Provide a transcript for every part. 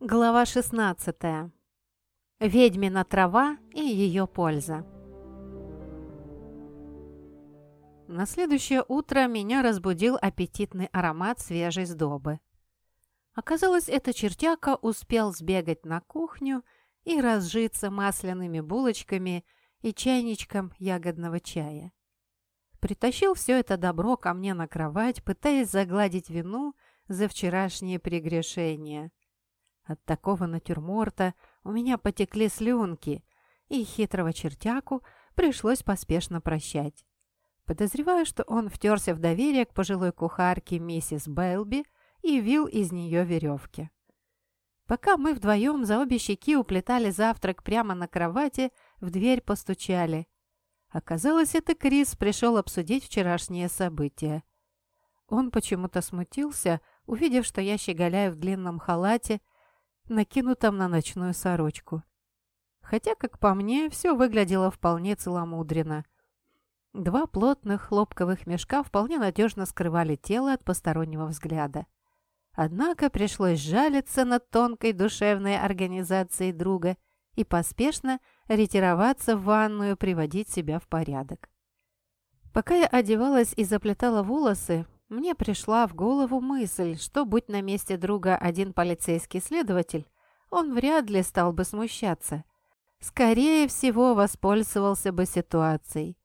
Глава 16. Ведьмина трава и ее польза. На следующее утро меня разбудил аппетитный аромат свежей сдобы. Оказалось, эта чертяка успел сбегать на кухню и разжиться масляными булочками и чайничком ягодного чая. Притащил все это добро ко мне на кровать, пытаясь загладить вину за вчерашние прегрешения – от такого натюрморта у меня потекли слюнки, и хитрого чертяку пришлось поспешно прощать. Подозреваю, что он втерся в доверие к пожилой кухарке миссис Бэлби и вил из нее веревки. Пока мы вдвоем за обе щеки уплетали завтрак прямо на кровати, в дверь постучали. Оказалось, это Крис пришел обсудить вчерашние события. Он почему-то смутился, увидев, что я щеголяю в длинном халате накинутом на ночную сорочку. Хотя, как по мне, все выглядело вполне целомудренно. Два плотных хлопковых мешка вполне надежно скрывали тело от постороннего взгляда. Однако пришлось жалиться над тонкой душевной организацией друга и поспешно ретироваться в ванную, приводить себя в порядок. Пока я одевалась и заплетала волосы, мне пришла в голову мысль, что, будь на месте друга один полицейский следователь, он вряд ли стал бы смущаться. Скорее всего, воспользовался бы ситуацией,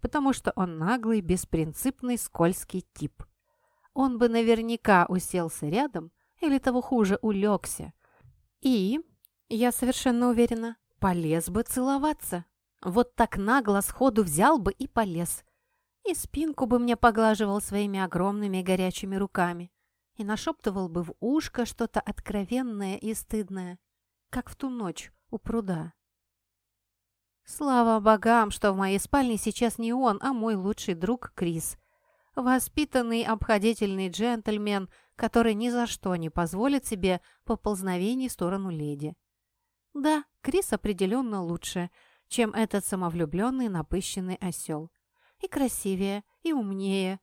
потому что он наглый, беспринципный, скользкий тип. Он бы наверняка уселся рядом или того хуже улегся. И, я совершенно уверена, полез бы целоваться. Вот так нагло сходу взял бы и полез – и спинку бы мне поглаживал своими огромными горячими руками. И нашептывал бы в ушко что-то откровенное и стыдное, как в ту ночь у пруда. Слава богам, что в моей спальне сейчас не он, а мой лучший друг Крис. Воспитанный, обходительный джентльмен, который ни за что не позволит себе поползновений в сторону леди. Да, Крис определенно лучше, чем этот самовлюбленный напыщенный осел и красивее, и умнее.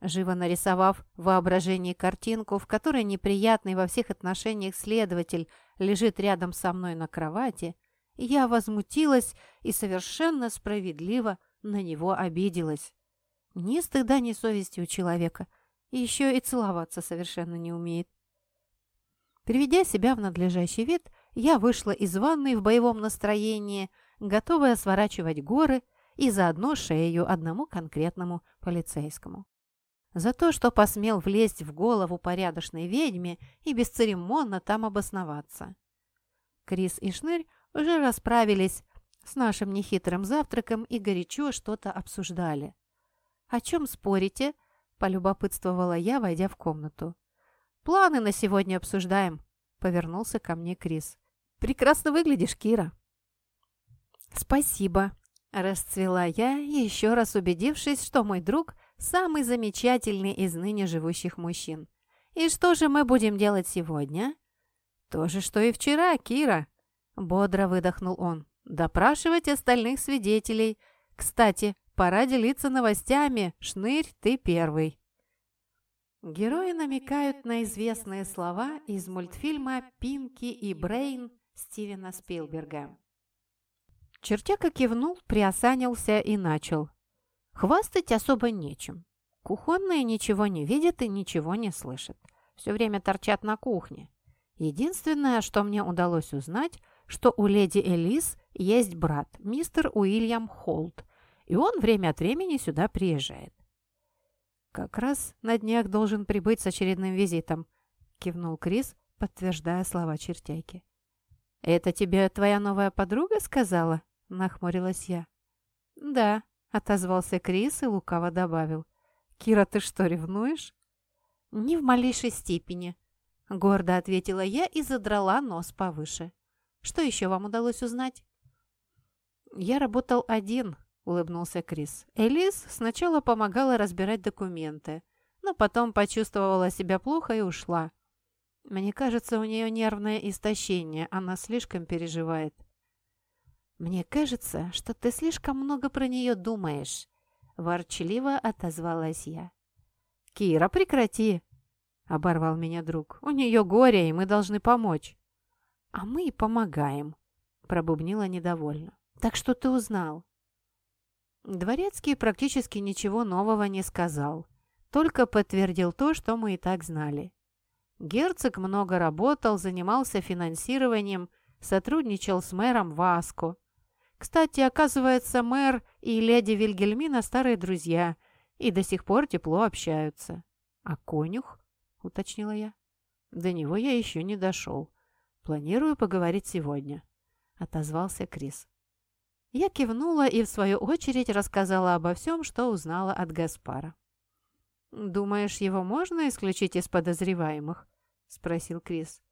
Живо нарисовав в воображении картинку, в которой неприятный во всех отношениях следователь лежит рядом со мной на кровати, я возмутилась и совершенно справедливо на него обиделась. Ни стыда, ни совести у человека, и еще и целоваться совершенно не умеет. Приведя себя в надлежащий вид, я вышла из ванной в боевом настроении, готовая сворачивать горы и заодно шею одному конкретному полицейскому. За то, что посмел влезть в голову порядочной ведьме и бесцеремонно там обосноваться. Крис и Шнырь уже расправились с нашим нехитрым завтраком и горячо что-то обсуждали. «О чем спорите?» – полюбопытствовала я, войдя в комнату. «Планы на сегодня обсуждаем», – повернулся ко мне Крис. «Прекрасно выглядишь, Кира». «Спасибо», Расцвела я, еще раз убедившись, что мой друг – самый замечательный из ныне живущих мужчин. «И что же мы будем делать сегодня?» «То же, что и вчера, Кира!» – бодро выдохнул он. «Допрашивать остальных свидетелей. Кстати, пора делиться новостями. Шнырь, ты первый». Герои намекают на известные слова из мультфильма «Пинки и Брейн» Стивена Спилберга. Чертяка кивнул, приосанился и начал. Хвастать особо нечем. Кухонные ничего не видят и ничего не слышат. Все время торчат на кухне. Единственное, что мне удалось узнать, что у леди Элис есть брат, мистер Уильям Холт, и он время от времени сюда приезжает. «Как раз на днях должен прибыть с очередным визитом», — кивнул Крис, подтверждая слова чертяйки. «Это тебе твоя новая подруга сказала?» – нахмурилась я. «Да», – отозвался Крис и лукаво добавил. «Кира, ты что, ревнуешь?» «Не в малейшей степени», – гордо ответила я и задрала нос повыше. «Что еще вам удалось узнать?» «Я работал один», – улыбнулся Крис. Элис сначала помогала разбирать документы, но потом почувствовала себя плохо и ушла. Мне кажется, у нее нервное истощение, она слишком переживает. «Мне кажется, что ты слишком много про нее думаешь», – ворчливо отозвалась я. «Кира, прекрати!» – оборвал меня друг. «У нее горе, и мы должны помочь». «А мы и помогаем», — пробубнила недовольно. «Так что ты узнал?» Дворецкий практически ничего нового не сказал, только подтвердил то, что мы и так знали. Герцог много работал, занимался финансированием, сотрудничал с мэром Васко. Кстати, оказывается, мэр и леди Вильгельмина старые друзья и до сих пор тепло общаются. «А конюх?» — уточнила я. «До него я еще не дошел. Планирую поговорить сегодня», — отозвался Крис. Я кивнула и, в свою очередь, рассказала обо всем, что узнала от Гаспара. «Думаешь, его можно исключить из подозреваемых?» — спросил Крис.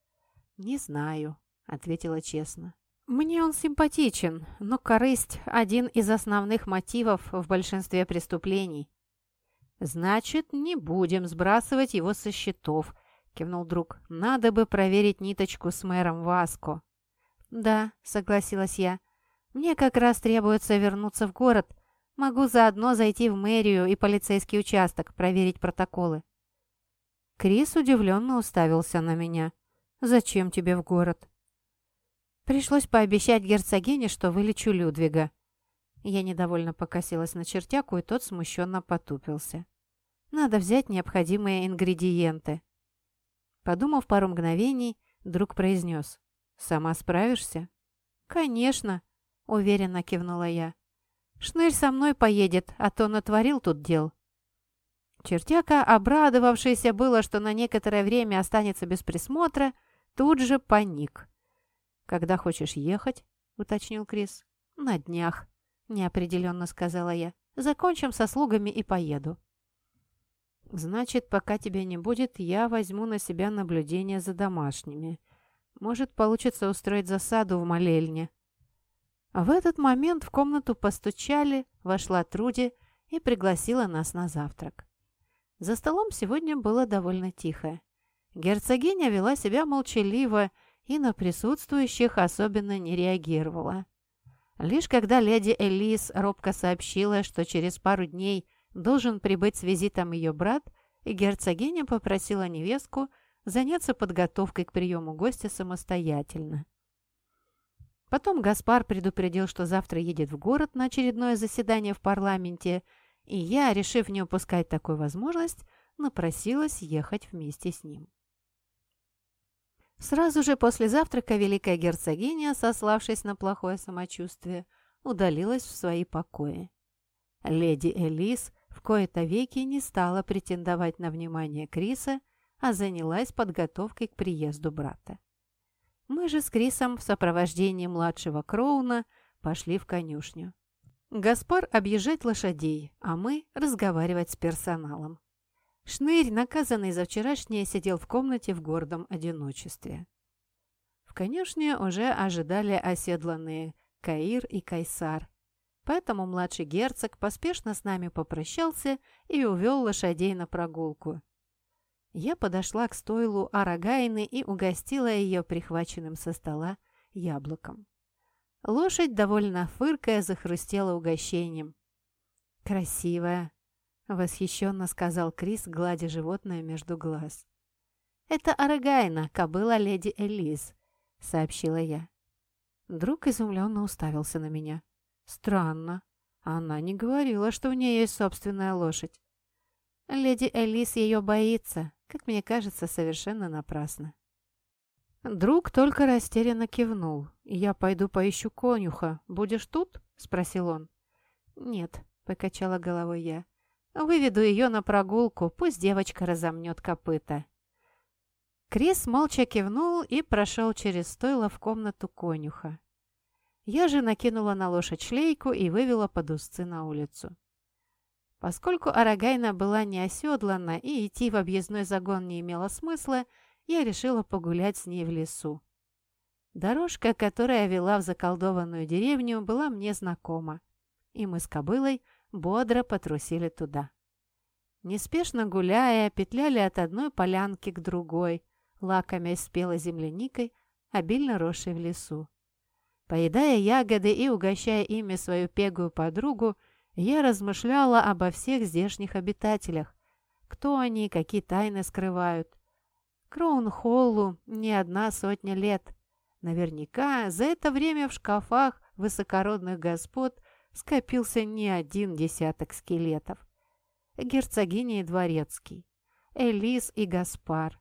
«Не знаю», — ответила честно. «Мне он симпатичен, но корысть — один из основных мотивов в большинстве преступлений». «Значит, не будем сбрасывать его со счетов», — кивнул друг. «Надо бы проверить ниточку с мэром Васко». «Да», — согласилась я. Мне как раз требуется вернуться в город. Могу заодно зайти в мэрию и полицейский участок, проверить протоколы». Крис удивленно уставился на меня. «Зачем тебе в город?» Пришлось пообещать герцогине, что вылечу Людвига. Я недовольно покосилась на чертяку, и тот смущенно потупился. Надо взять необходимые ингредиенты. Подумав пару мгновений, друг произнес. «Сама справишься?» «Конечно», — уверенно кивнула я. «Шнырь со мной поедет, а то натворил тут дел». Чертяка, обрадовавшийся было, что на некоторое время останется без присмотра, тут же паник. «Когда хочешь ехать?» — уточнил Крис. «На днях», — неопределенно сказала я. «Закончим со слугами и поеду». «Значит, пока тебя не будет, я возьму на себя наблюдение за домашними. Может, получится устроить засаду в молельне», в этот момент в комнату постучали, вошла Труди и пригласила нас на завтрак. За столом сегодня было довольно тихо. Герцогиня вела себя молчаливо и на присутствующих особенно не реагировала. Лишь когда леди Элис робко сообщила, что через пару дней должен прибыть с визитом ее брат, герцогиня попросила невестку заняться подготовкой к приему гостя самостоятельно. Потом Гаспар предупредил, что завтра едет в город на очередное заседание в парламенте, и я, решив не упускать такую возможность, напросилась ехать вместе с ним. Сразу же после завтрака великая герцогиня, сославшись на плохое самочувствие, удалилась в свои покои. Леди Элис в кои-то веки не стала претендовать на внимание Криса, а занялась подготовкой к приезду брата. Мы же с Крисом в сопровождении младшего Кроуна пошли в конюшню. Гаспар объезжать лошадей, а мы разговаривать с персоналом. Шнырь, наказанный за вчерашнее, сидел в комнате в гордом одиночестве. В конюшне уже ожидали оседланные Каир и Кайсар, поэтому младший герцог поспешно с нами попрощался и увел лошадей на прогулку. Я подошла к стойлу Арагайны и угостила ее прихваченным со стола яблоком. Лошадь, довольно фыркая, захрустела угощением. «Красивая!» — восхищенно сказал Крис, гладя животное между глаз. «Это Арагайна, кобыла леди Элис», — сообщила я. Друг изумленно уставился на меня. «Странно. Она не говорила, что у нее есть собственная лошадь». «Леди Элис ее боится», как мне кажется, совершенно напрасно. Друг только растерянно кивнул. «Я пойду поищу конюха. Будешь тут?» — спросил он. «Нет», — покачала головой я. «Выведу ее на прогулку, пусть девочка разомнет копыта». Крис молча кивнул и прошел через стойло в комнату конюха. Я же накинула на лошадь шлейку и вывела под узцы на улицу. Поскольку Арагайна была не оседлана и идти в объездной загон не имело смысла, я решила погулять с ней в лесу. Дорожка, которая вела в заколдованную деревню, была мне знакома, и мы с кобылой бодро потрусили туда. Неспешно гуляя, петляли от одной полянки к другой, лакомясь спелой земляникой, обильно росшей в лесу. Поедая ягоды и угощая ими свою пегую подругу, я размышляла обо всех здешних обитателях. Кто они, какие тайны скрывают. Кроун-Холлу не одна сотня лет. Наверняка за это время в шкафах высокородных господ скопился не один десяток скелетов. Герцогиня и Дворецкий, Элис и Гаспар,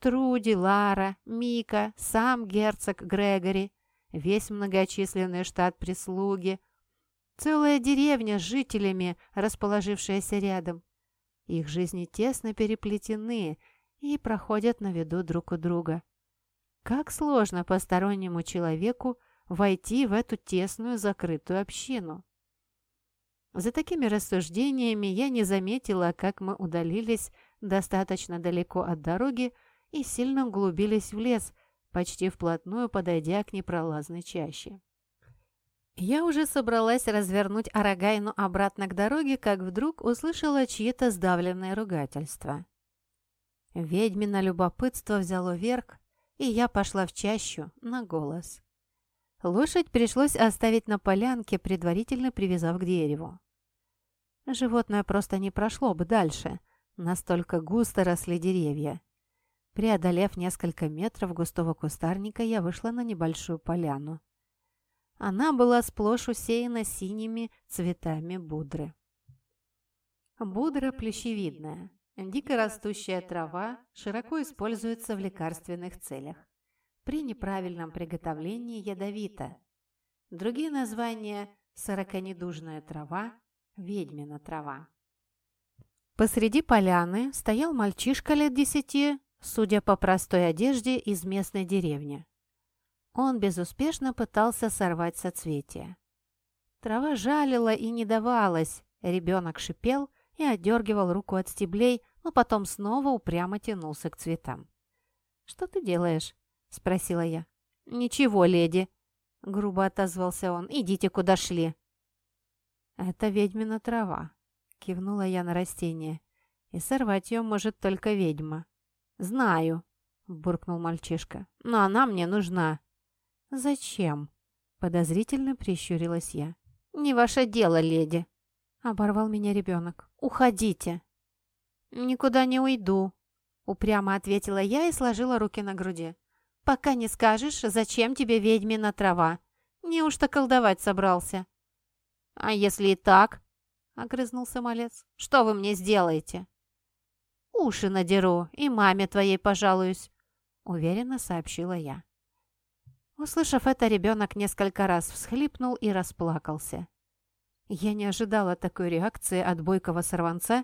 Труди, Лара, Мика, сам герцог Грегори, весь многочисленный штат прислуги, целая деревня с жителями, расположившаяся рядом. Их жизни тесно переплетены и проходят на виду друг у друга. Как сложно постороннему человеку войти в эту тесную закрытую общину. За такими рассуждениями я не заметила, как мы удалились достаточно далеко от дороги и сильно углубились в лес, почти вплотную подойдя к непролазной чаще. Я уже собралась развернуть Арагайну обратно к дороге, как вдруг услышала чьи-то сдавленные ругательства. Ведьмино любопытство взяло верх, и я пошла в чащу на голос. Лошадь пришлось оставить на полянке, предварительно привязав к дереву. Животное просто не прошло бы дальше, настолько густо росли деревья. Преодолев несколько метров густого кустарника, я вышла на небольшую поляну. Она была сплошь усеяна синими цветами будры. Будра плещевидная. Дикорастущая трава широко используется в лекарственных целях. При неправильном приготовлении ядовита. Другие названия – сороконедужная трава, ведьмина трава. Посреди поляны стоял мальчишка лет десяти, судя по простой одежде из местной деревни. Он безуспешно пытался сорвать соцветия. Трава жалила и не давалась, ребенок шипел и отдергивал руку от стеблей, но потом снова упрямо тянулся к цветам. «Что ты делаешь?» — спросила я. «Ничего, леди», — грубо отозвался он. «Идите, куда шли». «Это ведьмина трава», — кивнула я на растение. «И сорвать ее может только ведьма». «Знаю», — буркнул мальчишка. «Но она мне нужна». «Зачем?» — подозрительно прищурилась я. «Не ваше дело, леди», — оборвал меня ребенок. «Уходите». «Никуда не уйду», — упрямо ответила я и сложила руки на груди пока не скажешь, зачем тебе ведьмина трава. Неужто колдовать собрался?» «А если и так?» — огрызнулся малец. «Что вы мне сделаете?» «Уши надеру и маме твоей пожалуюсь», — уверенно сообщила я. Услышав это, ребенок несколько раз всхлипнул и расплакался. Я не ожидала такой реакции от бойкого сорванца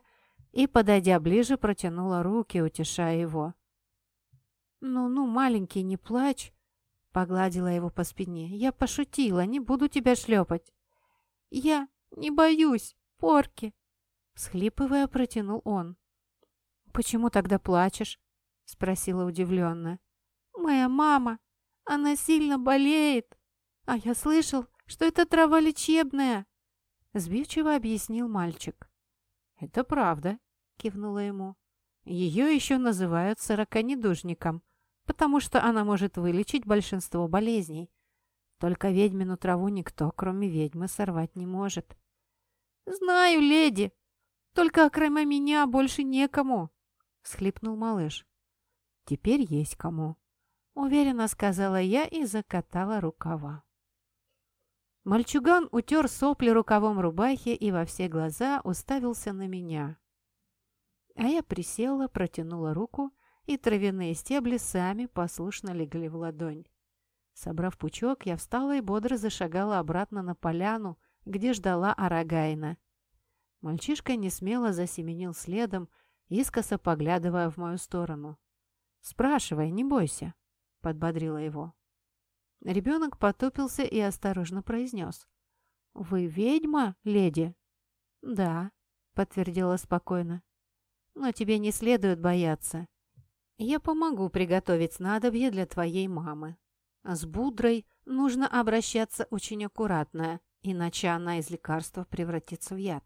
и, подойдя ближе, протянула руки, утешая его. «Ну-ну, маленький, не плачь!» Погладила его по спине. «Я пошутила, не буду тебя шлепать!» «Я не боюсь, порки!» Схлипывая, протянул он. «Почему тогда плачешь?» Спросила удивленно. «Моя мама, она сильно болеет, а я слышал, что это трава лечебная!» Сбивчиво объяснил мальчик. «Это правда», — кивнула ему. «Ее еще называют сороконедужником потому что она может вылечить большинство болезней. Только ведьмину траву никто, кроме ведьмы, сорвать не может. «Знаю, леди! Только кроме меня больше некому!» — схлипнул малыш. «Теперь есть кому», — уверенно сказала я и закатала рукава. Мальчуган утер сопли рукавом рубахи и во все глаза уставился на меня. А я присела, протянула руку и травяные стебли сами послушно легли в ладонь. Собрав пучок, я встала и бодро зашагала обратно на поляну, где ждала Арагайна. Мальчишка несмело засеменил следом, искоса поглядывая в мою сторону. «Спрашивай, не бойся», — подбодрила его. Ребенок потупился и осторожно произнес. «Вы ведьма, леди?» «Да», — подтвердила спокойно. «Но тебе не следует бояться. Я помогу приготовить снадобье для твоей мамы. С Будрой нужно обращаться очень аккуратно, иначе она из лекарства превратится в яд.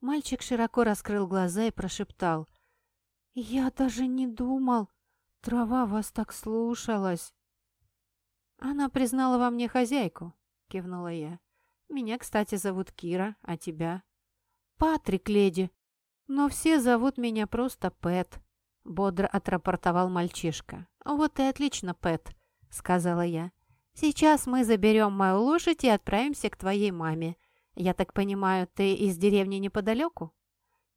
Мальчик широко раскрыл глаза и прошептал. «Я даже не думал. Трава вас так слушалась». «Она признала во мне хозяйку», — кивнула я. «Меня, кстати, зовут Кира, а тебя?» «Патрик, леди. Но все зовут меня просто Пэт», — бодро отрапортовал мальчишка. «Вот и отлично, Пэт. сказала я. «Сейчас мы заберем мою лошадь и отправимся к твоей маме. Я так понимаю, ты из деревни неподалеку?»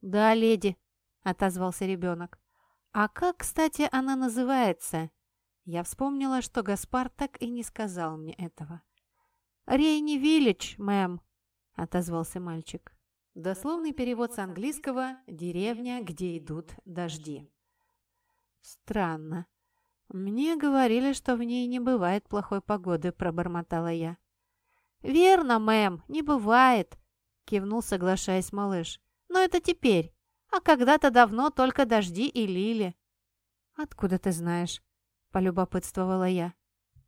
«Да, леди», — отозвался ребенок. «А как, кстати, она называется?» Я вспомнила, что Гаспар так и не сказал мне этого. «Рейни Виллидж, мэм», — отозвался мальчик. Дословный перевод с английского «деревня, где идут дожди». «Странно. Мне говорили, что в ней не бывает плохой погоды», — пробормотала я. «Верно, мэм, не бывает», — кивнул, соглашаясь малыш. «Но это теперь, а когда-то давно только дожди и лили». «Откуда ты знаешь?» — полюбопытствовала я.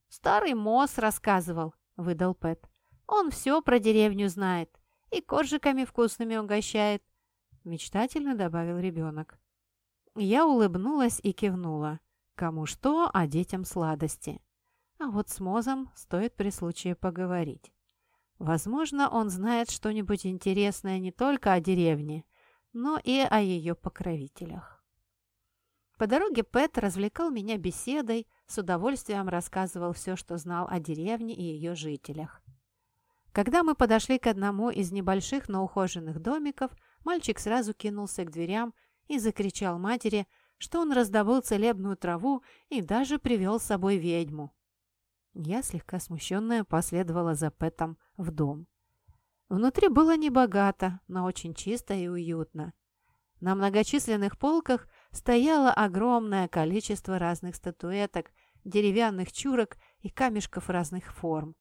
«Старый Мосс рассказывал», — выдал Пэт. «Он все про деревню знает и коржиками вкусными угощает», — мечтательно добавил ребенок. Я улыбнулась и кивнула. Кому что, а детям сладости. А вот с Мозом стоит при случае поговорить. Возможно, он знает что-нибудь интересное не только о деревне, но и о ее покровителях. По дороге Пэт развлекал меня беседой, с удовольствием рассказывал все, что знал о деревне и ее жителях. Когда мы подошли к одному из небольших, но ухоженных домиков, мальчик сразу кинулся к дверям и закричал матери, что он раздобыл целебную траву и даже привел с собой ведьму. Я, слегка смущенная, последовала за Пэтом в дом. Внутри было небогато, но очень чисто и уютно. На многочисленных полках стояло огромное количество разных статуэток, деревянных чурок и камешков разных форм.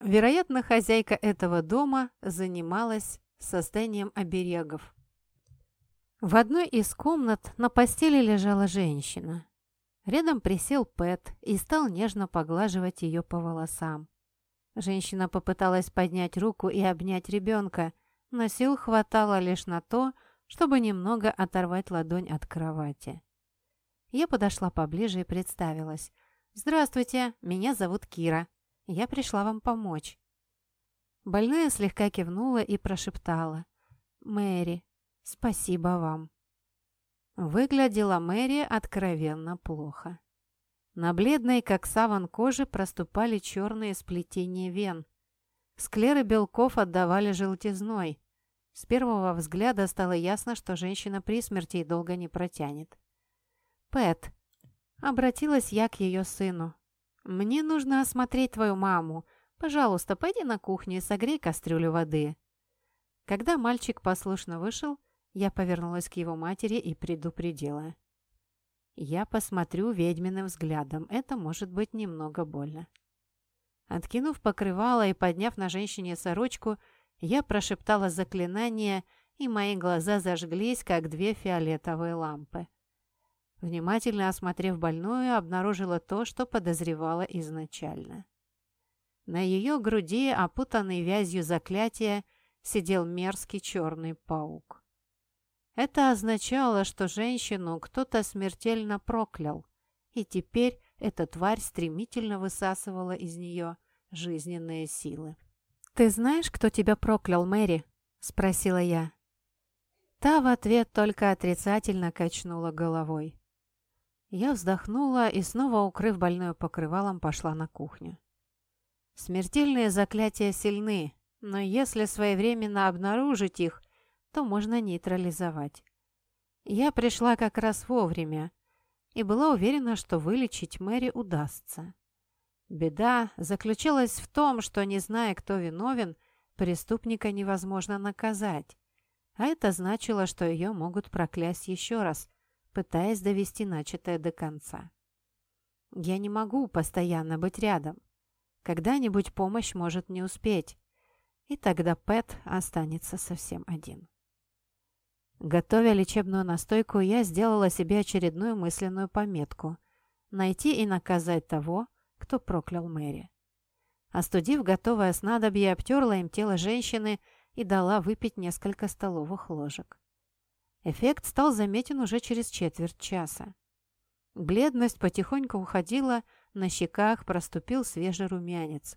Вероятно, хозяйка этого дома занималась созданием оберегов. В одной из комнат на постели лежала женщина. Рядом присел Пэт и стал нежно поглаживать ее по волосам. Женщина попыталась поднять руку и обнять ребенка, но сил хватало лишь на то, чтобы немного оторвать ладонь от кровати. Я подошла поближе и представилась. «Здравствуйте, меня зовут Кира. Я пришла вам помочь». Больная слегка кивнула и прошептала. «Мэри, «Спасибо вам». Выглядела Мэри откровенно плохо. На бледной, как саван кожи, проступали черные сплетения вен. Склеры белков отдавали желтизной. С первого взгляда стало ясно, что женщина при смерти и долго не протянет. «Пэт», — обратилась я к ее сыну, — «мне нужно осмотреть твою маму. Пожалуйста, пойди на кухню и согрей кастрюлю воды». Когда мальчик послушно вышел, я повернулась к его матери и предупредила. «Я посмотрю ведьминым взглядом. Это может быть немного больно». Откинув покрывало и подняв на женщине сорочку, я прошептала заклинание, и мои глаза зажглись, как две фиолетовые лампы. Внимательно осмотрев больную, обнаружила то, что подозревала изначально. На ее груди, опутанный вязью заклятия, сидел мерзкий черный паук. Это означало, что женщину кто-то смертельно проклял, и теперь эта тварь стремительно высасывала из нее жизненные силы. «Ты знаешь, кто тебя проклял, Мэри?» – спросила я. Та в ответ только отрицательно качнула головой. Я вздохнула и, снова укрыв больную покрывалом, пошла на кухню. Смертельные заклятия сильны, но если своевременно обнаружить их, то можно нейтрализовать. Я пришла как раз вовремя и была уверена, что вылечить Мэри удастся. Беда заключалась в том, что, не зная, кто виновен, преступника невозможно наказать, а это значило, что ее могут проклясть еще раз, пытаясь довести начатое до конца. Я не могу постоянно быть рядом. Когда-нибудь помощь может не успеть, и тогда Пэт останется совсем один. Готовя лечебную настойку, я сделала себе очередную мысленную пометку – найти и наказать того, кто проклял Мэри. Остудив готовое снадобье, обтерла им тело женщины и дала выпить несколько столовых ложек. Эффект стал заметен уже через четверть часа. Бледность потихоньку уходила, на щеках проступил свежий румянец.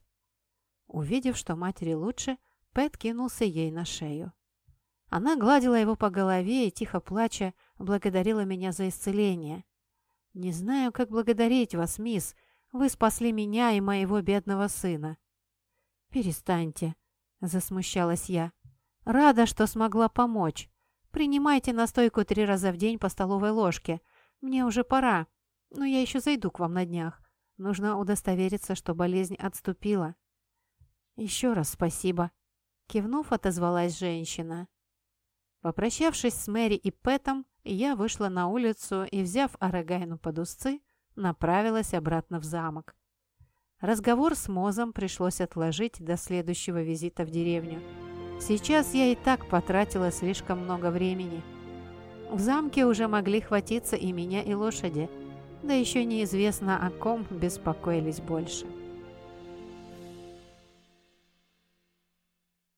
Увидев, что матери лучше, Пэт кинулся ей на шею. Она гладила его по голове и, тихо плача, благодарила меня за исцеление. «Не знаю, как благодарить вас, мисс. Вы спасли меня и моего бедного сына». «Перестаньте», — засмущалась я. «Рада, что смогла помочь. Принимайте настойку три раза в день по столовой ложке. Мне уже пора, но я еще зайду к вам на днях. Нужно удостовериться, что болезнь отступила». «Еще раз спасибо», — кивнув, отозвалась женщина. Попрощавшись с Мэри и Пэтом, я вышла на улицу и, взяв Арагайну под узцы, направилась обратно в замок. Разговор с Мозом пришлось отложить до следующего визита в деревню. Сейчас я и так потратила слишком много времени. В замке уже могли хватиться и меня, и лошади, да еще неизвестно о ком беспокоились больше.